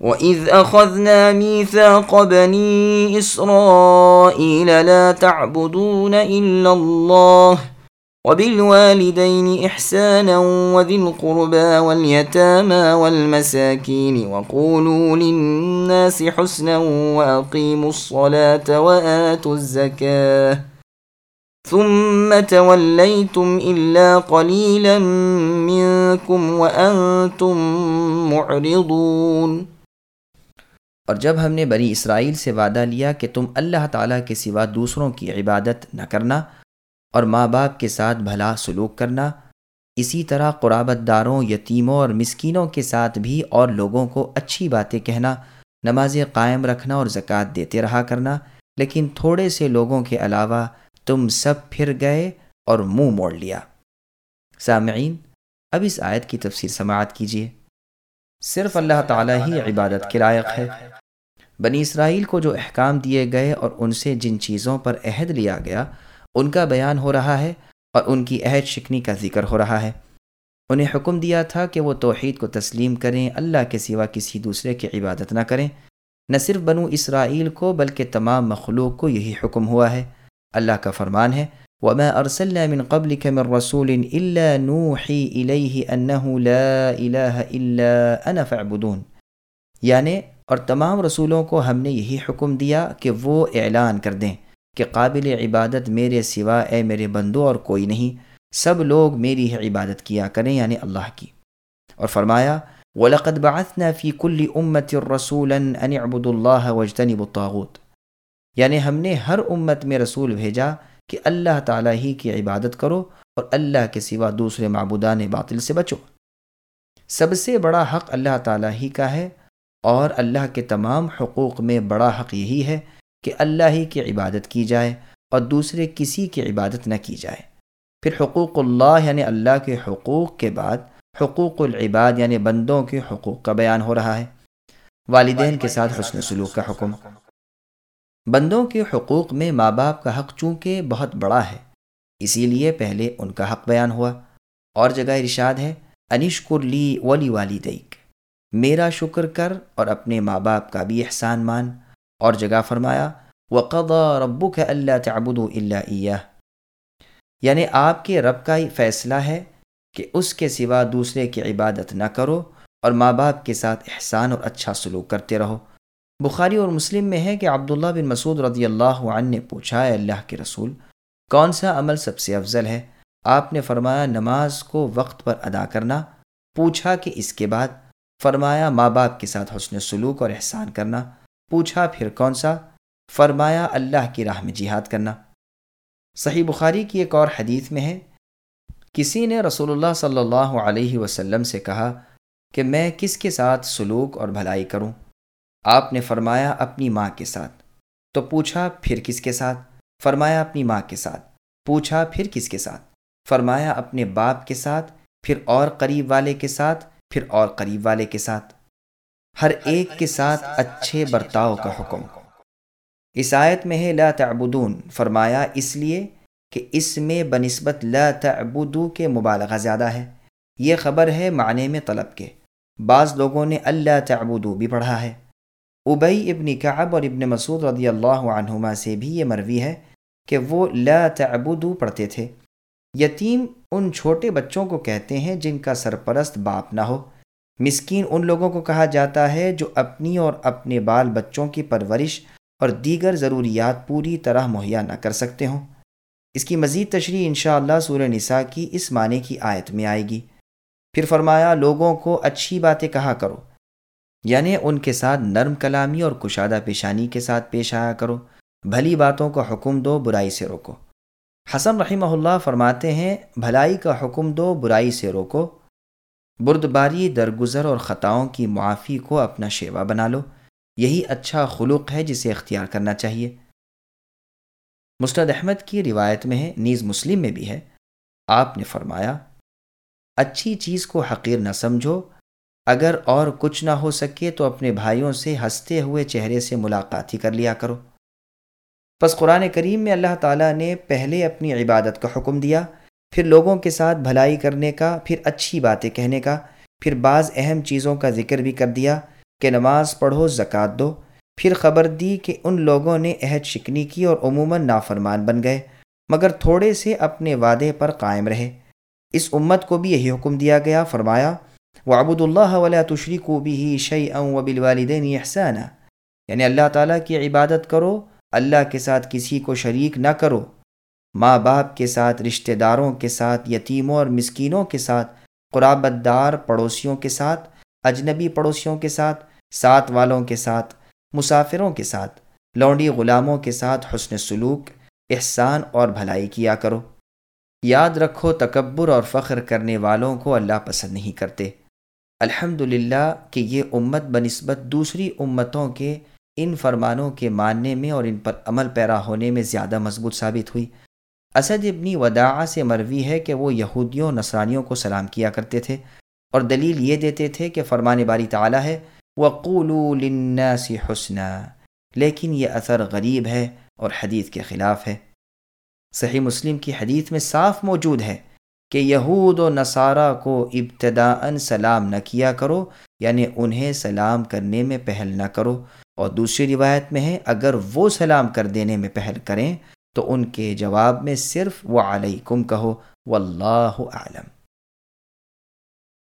وَإِذْ أَخَذْنَا مِيثَاقَ بَنِي إِسْرَائِيلَ لَا تَعْبُدُونَ إِلَّا اللَّهَ وبالوالدين إحسانا وذي القربى واليتامى والمساكين وقولوا للناس حسنا وأقيموا الصلاة وآتوا الزكاة ثم توليتم إلا قليلا منكم وأنتم معرضون اور جب ہم نے بنی اسرائیل سے وعدہ لیا کہ تم اللہ تعالیٰ کے سوا دوسروں کی عبادت نہ کرنا اور ماں باپ کے ساتھ بھلا سلوک کرنا، اسی طرح قرابت داروں، یتیموں اور مسکینوں کے ساتھ بھی اور لوگوں کو اچھی باتیں کہنا نمازیں قائم رکھنا اور زکوٰۃ دیتے رہا کرنا، لیکن تھوڑے سے لوگوں کے علاوہ تم سب پھر گئے اور منہ مو موڑ لیا۔ سامعین، اب اس آیت کی تفصیل سماعت کیجیے۔ صرف اللہ تعالیٰ ہی عبادت کے لائق ہے۔ بنی اسرائیل کو جو احکام دیے گئے اور ان سے جن چیزوں پر عہد لیا گیا، ان کا بیان ہو رہا ہے اور ان کی عہد شکنی کا ذکر ہو رہا ہے۔ انہیں حکم دیا تھا کہ وہ توحید کو تسلیم کریں، اللہ کے سوا کسی دوسرے کی عبادت نہ کریں۔ نہ صرف بنو اسرائیل کو، بلکہ تمام مخلوق کو یہی حکم ہوا ہے۔ اللہ کا فرمان ہے وما ارسلنا من قبلك من رسول الا نوحي اليه انه لا اله الا انا فاعبدون۔ یعنی اور تمام رسولوں کو ہم نے یہی حکم دیا کہ وہ اعلان کر دیں کہ قابل عبادت میرے سوا اے میرے بندو اور کوئی نہیں، سب لوگ میری ہی عبادت کیا کریں یعنی اللہ کی۔ اور فرمایا، وَلَقَدْ بَعَثْنَا فِي كُلِّ أُمَّةٍ رَسُولًا أَنِ اعْبُدُوا اللَّهَ وَاجْتَنِبُوا الطَّاغُوتِ۔ یعنی ہم نے ہر امت میں رسول بھیجا کہ اللہ تعالیٰ ہی کی عبادت کرو اور اللہ کے سوا دوسرے معبودان باطل سے بچو۔ سب سے بڑا حق اللہ تعالیٰ ہی کا ہے اور اللہ کے تمام حقوق میں بڑا حق یہی ہے کہ اللہ ہی کی عبادت کی جائے اور دوسرے کسی کی عبادت نہ کی جائے۔ پھر حقوق اللہ یعنی اللہ کے حقوق کے بعد حقوق العباد یعنی بندوں کے حقوق کا بیان ہو رہا ہے۔ والدین کے ساتھ حسن سلوک کا حکم۔ بندوں کے حقوق میں ماں باپ کا حق چونکہ بہت بڑا ہے، اسی لیے پہلے ان کا حق بیان ہوا۔ اور جگہ ارشاد ہے، انشکر لی ولی والدیک میرا شکر کر اور اپنے ماں باپ کا بھی احسان مان۔ اور جگہ فرمایا، وقضى ربك الا تعبدوا الا اياه یعنی آپ کے رب کا ہی فیصلہ ہے کہ اس کے سوا دوسرے کی عبادت نہ کرو اور ماں باپ کے ساتھ احسان اور اچھا سلوک کرتے رہو۔ بخاری اور مسلم میں ہے کہ عبداللہ بن مسعود رضی اللہ عنہ نے پوچھا ہے اللہ کے رسول، کون سا عمل سب سے افضل ہے؟ آپ نے فرمایا، نماز کو وقت پر ادا کرنا۔ پوچھا کہ اس کے بعد؟ فرمایا، ماں باپ کے ساتھ حسن سلوک اور احسان کرنا۔ پوچھا، پھر کون سا؟ فرمایا، اللہ کی راہ میں جہاد کرنا۔ صحیح بخاری کی ایک اور حدیث میں ہے، کسی نے رسول اللہ صلی اللہ علیہ وسلم سے کہا کہ میں کس کے ساتھ سلوک اور بھلائی کروں؟ آپ نے فرمایا اپنی ماں کے ساتھ۔ تو پوچھا پھر کس کے ساتھ؟ فرمایا اپنی ماں کے ساتھ۔ پوچھا پھر کس کے ساتھ؟ فرمایا اپنے باپ کے ساتھ، پھر اور قریب والے کے ساتھ، پھر اور قریب والے کے ساتھ۔ ہر ایک کے ساتھ اچھے برتاؤ کا حکم۔ اس آیت میں ہے لا تعبدون۔ فرمایا اس لیے کہ اس میں بنسبت لا تعبدو کے مبالغہ زیادہ ہے۔ یہ خبر ہے معنی میں طلب کے۔ بعض لوگوں نے اللہ تعبدو بھی پڑھا ہے۔ ابئی ابن کعب اور ابن مسعود رضی اللہ عنہما سے بھی یہ مروی ہے کہ وہ لا تعبدو پڑھتے تھے۔ یتیم ان چھوٹے بچوں کو کہتے ہیں جن کا سرپرست باپ نہ ہو۔ مسکین ان لوگوں کو کہا جاتا ہے جو اپنی اور اپنے بال بچوں کی پرورش اور دیگر ضروریات پوری طرح مہیا نہ کر سکتے ہوں۔ اس کی مزید تشریح انشاءاللہ اللہ سورہ نساء کی اس معنی کی آیت میں آئے گی۔ پھر فرمایا، لوگوں کو اچھی باتیں کہا کرو۔ یعنی ان کے ساتھ نرم کلامی اور کشادہ پیشانی کے ساتھ پیش آیا کرو۔ بھلی باتوں کا حکم دو، برائی سے روکو۔ حسن رحمہ اللہ فرماتے ہیں، بھلائی کا حکم دو، برائی سے روکو۔ بردباری، درگزر اور خطاؤں کی معافی کو اپنا شیوا بنا لو۔ یہی اچھا خلق ہے جسے اختیار کرنا چاہیے۔ مستد احمد کی روایت میں ہے، نیز مسلم میں بھی ہے۔ آپ نے فرمایا، اچھی چیز کو حقیر نہ سمجھو۔ اگر اور کچھ نہ ہو سکے تو اپنے بھائیوں سے ہنستے ہوئے چہرے سے ملاقات ہی کر لیا کرو۔ پس قرآن کریم میں اللہ تعالیٰ نے پہلے اپنی عبادت کا حکم دیا، پھر لوگوں کے ساتھ بھلائی کرنے کا، پھر اچھی باتیں کہنے کا، پھر بعض اہم چیزوں کا ذکر بھی کر دیا کہ نماز پڑھو، زکوٰۃ دو۔ پھر خبر دی کہ ان لوگوں نے عہد شکنی کی اور عموماً نافرمان بن گئے، مگر تھوڑے سے اپنے وعدے پر قائم رہے۔ اس امت کو بھی یہی حکم دیا گیا، فرمایا وعبد اللہ ولا تشریکو بھی شعی و بالوالدین احسانہ یعنی اللہ تعالیٰ کی عبادت کرو، اللہ کے ساتھ کسی کو شریک نہ کرو. ماں باپ کے ساتھ، رشتہ داروں کے ساتھ، یتیموں اور مسکینوں کے ساتھ قرابت دار پڑوسیوں کے ساتھ، اجنبی پڑوسیوں کے ساتھ ساتھ والوں کے ساتھ، مسافروں کے ساتھ، لونڈی غلاموں کے ساتھ حسن سلوک، احسان اور بھلائی کیا کرو۔ یاد رکھو، تکبر اور فخر کرنے والوں کو اللہ پسند نہیں کرتے۔ الحمد کہ یہ امت بنسبت دوسری امتوں کے ان فرمانوں کے ماننے میں اور ان پر عمل پیرا ہونے میں زیادہ مضبوط ثابت ہوئی۔ اسد ابنی وداع سے مروی ہے کہ وہ یہودیوں، نصرانیوں کو سلام کیا کرتے تھے اور دلیل یہ دیتے تھے کہ فرمان باری تعالیٰ ہے، وقولوا للناس حسنا، لیکن یہ اثر غریب ہے اور حدیث کے خلاف ہے۔ صحیح مسلم کی حدیث میں صاف موجود ہے۔ کہ یہود و نصارہ کو ابتداء سلام نہ کیا کرو یعنی انہیں سلام کرنے میں پہل نہ کرو۔ اور دوسری روایت میں ہے، اگر وہ سلام کر دینے میں پہل کریں، تو ان کے جواب میں صرف وہ علیکم کہو، واللہ عالم